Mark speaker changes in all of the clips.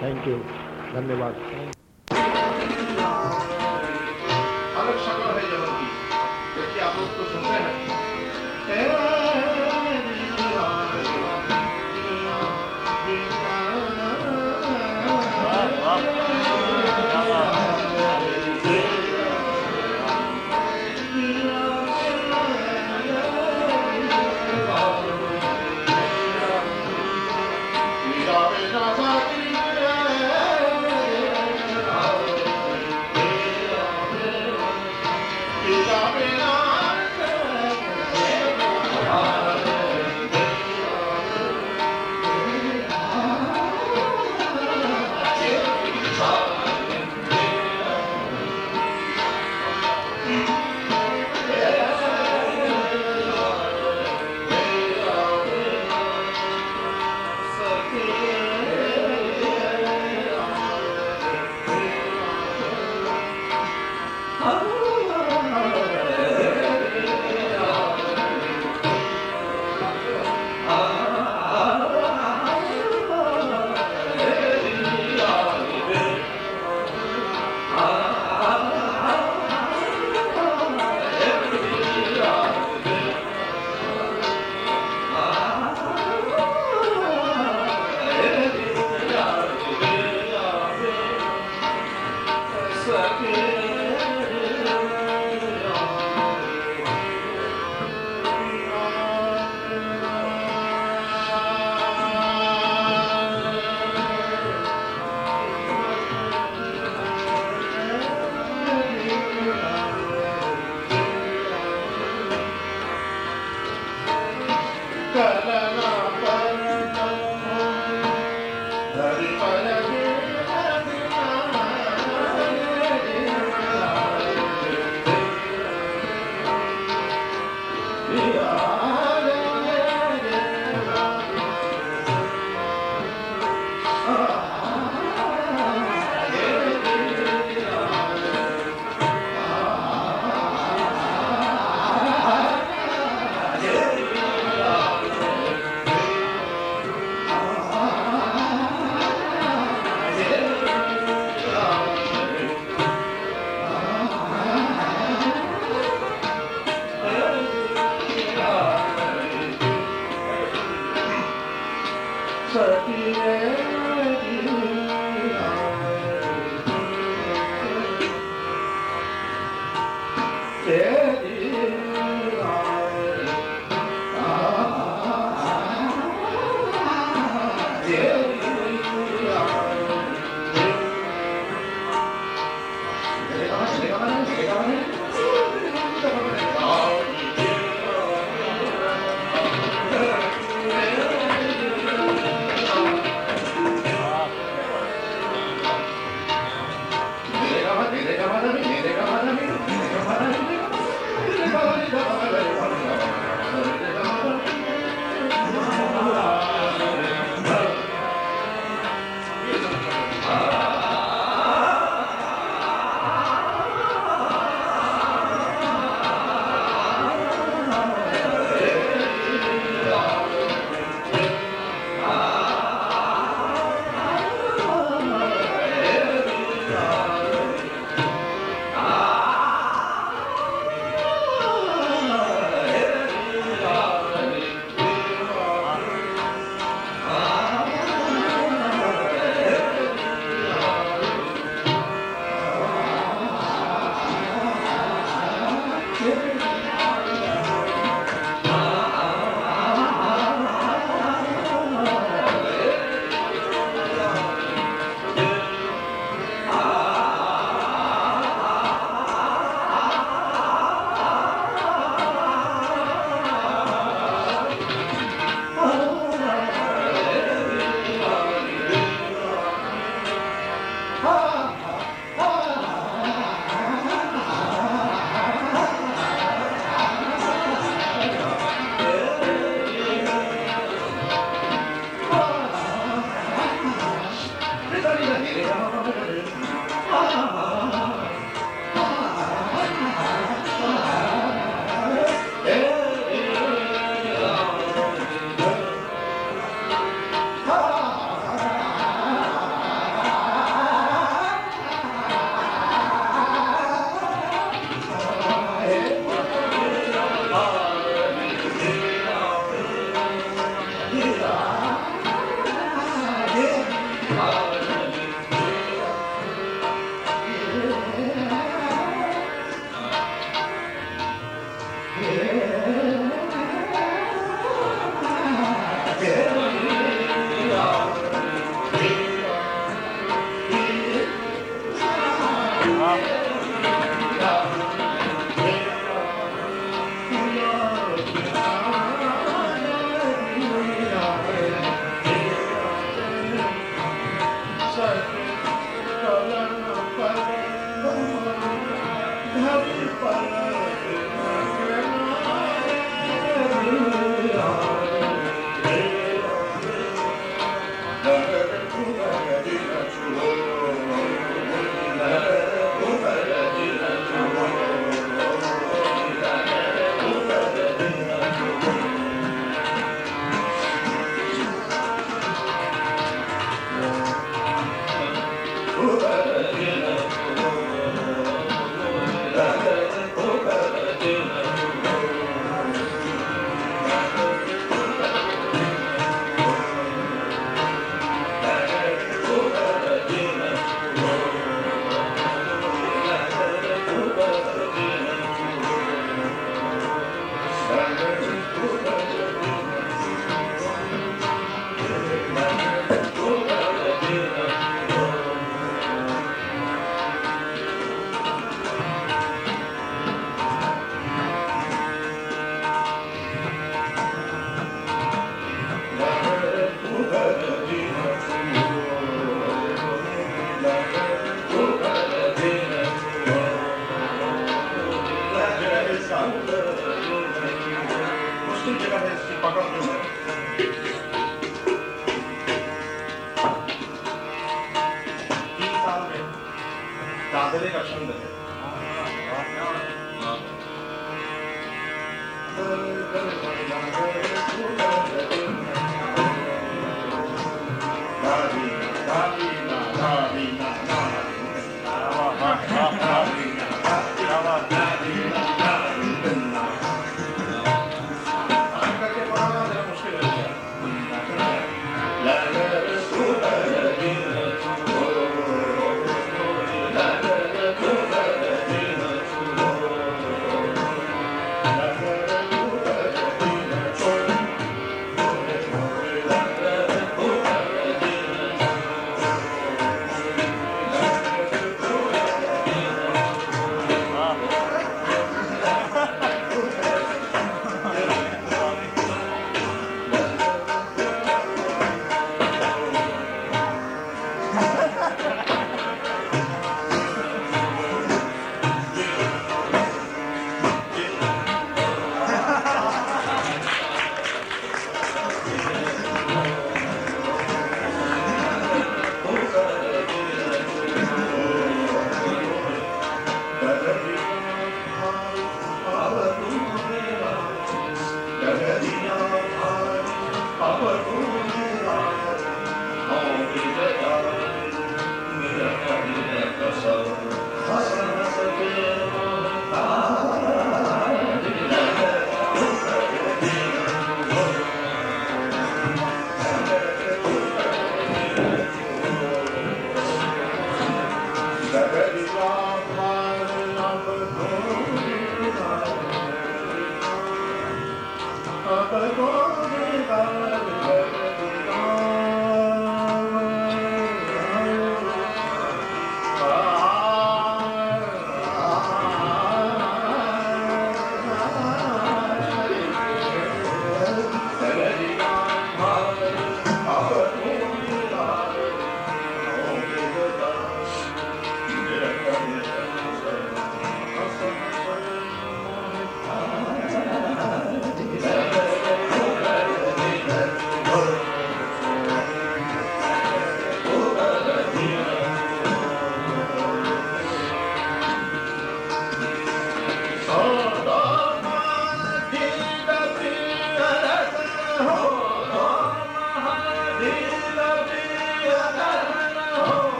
Speaker 1: Thank you धन्यवाद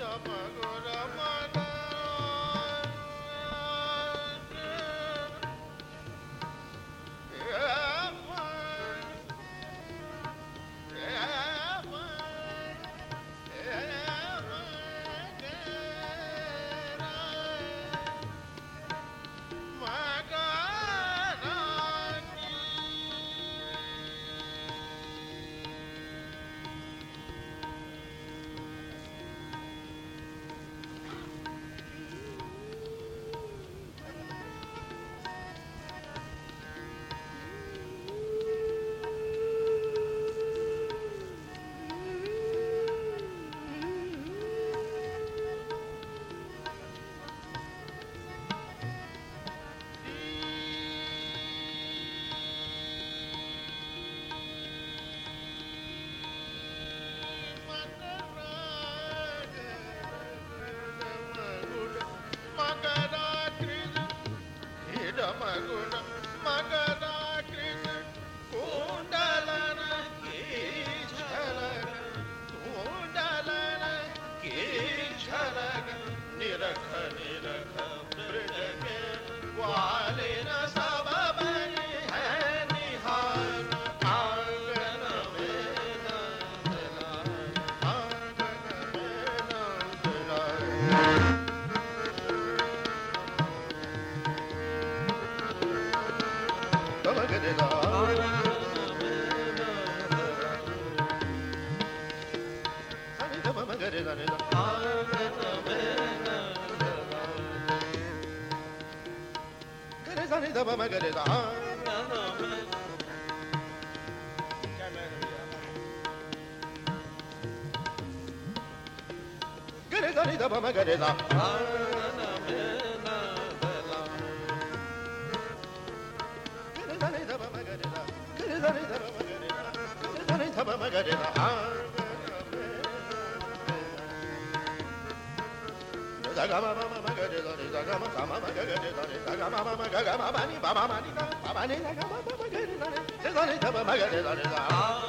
Speaker 2: ਗੋਰਾ ਗੁਰ ਮਨ Sarada. Ah.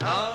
Speaker 2: Oh.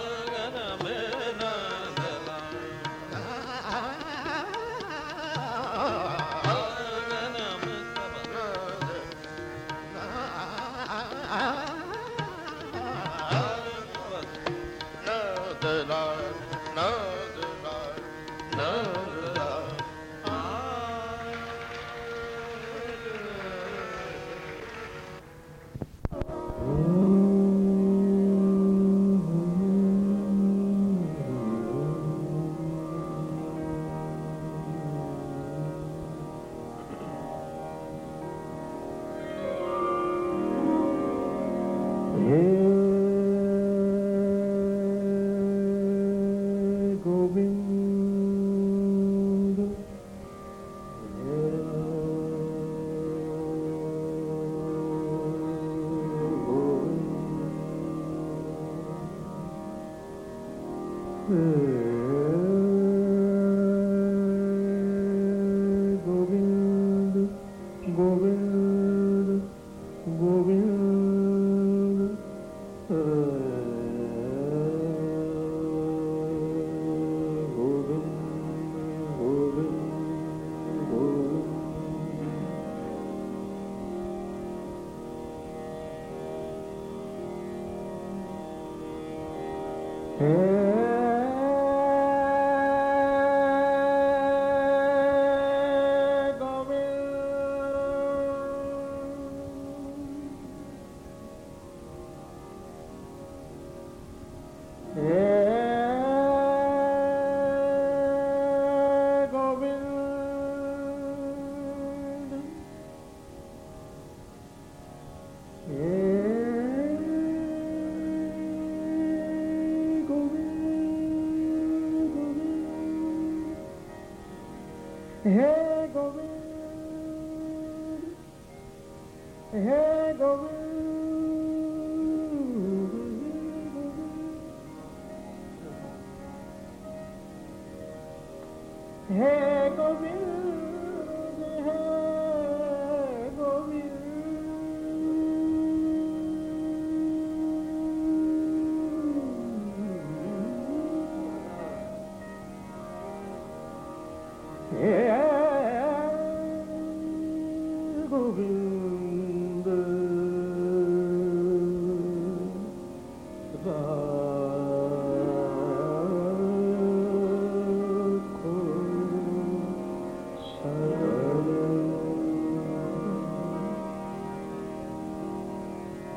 Speaker 1: Hey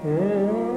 Speaker 1: Hey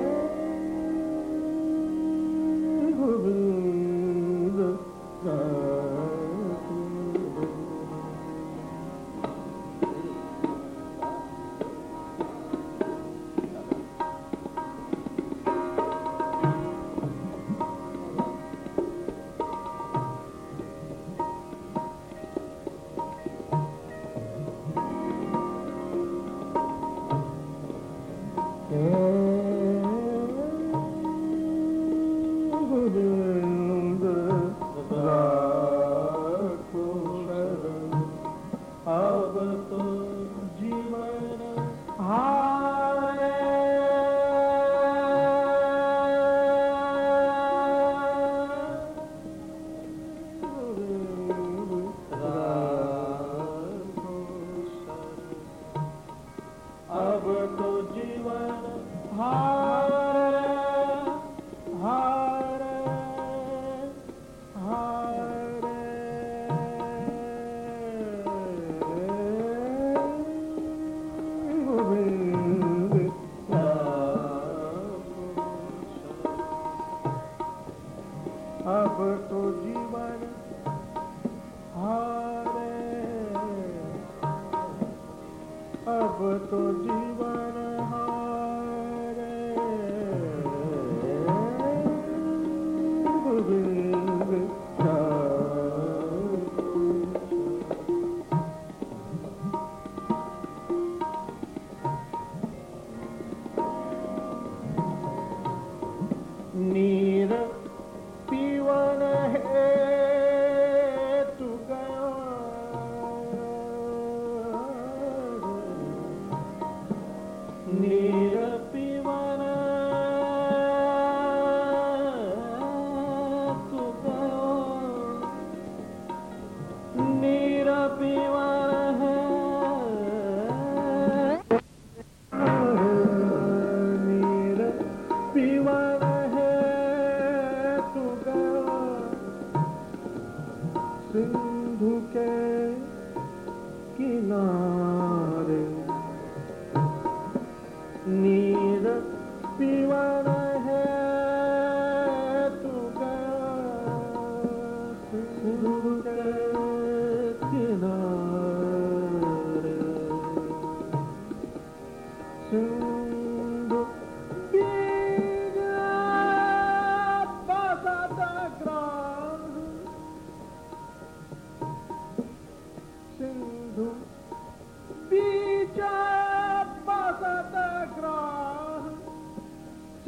Speaker 1: do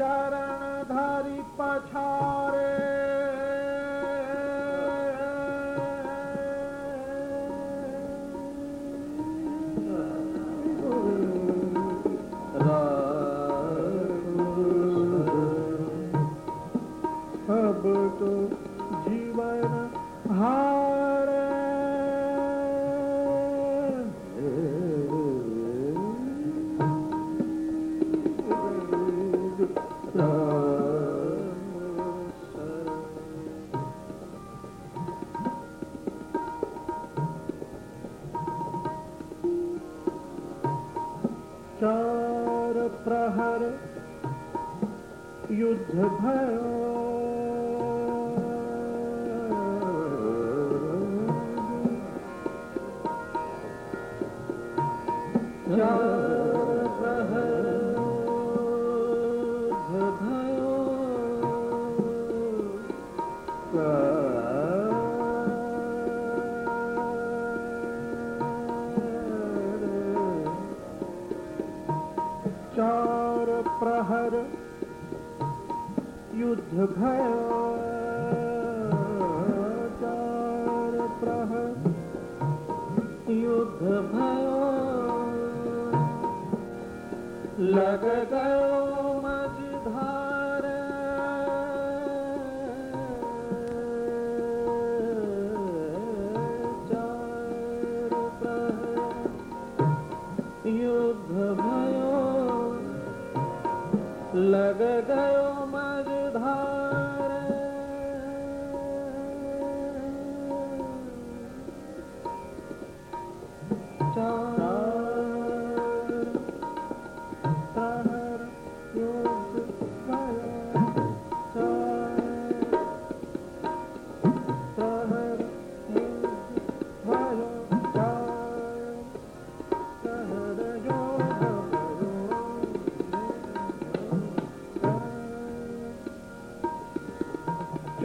Speaker 1: Tara. लग गयो मझधार युद्ध भयो लग गयो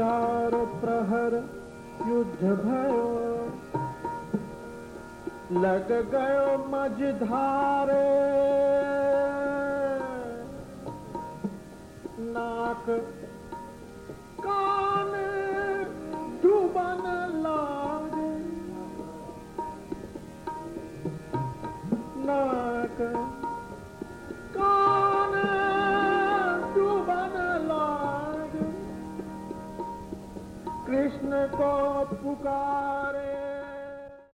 Speaker 1: चार प्रहर युद्ध भयो। लग गयो मझधारे।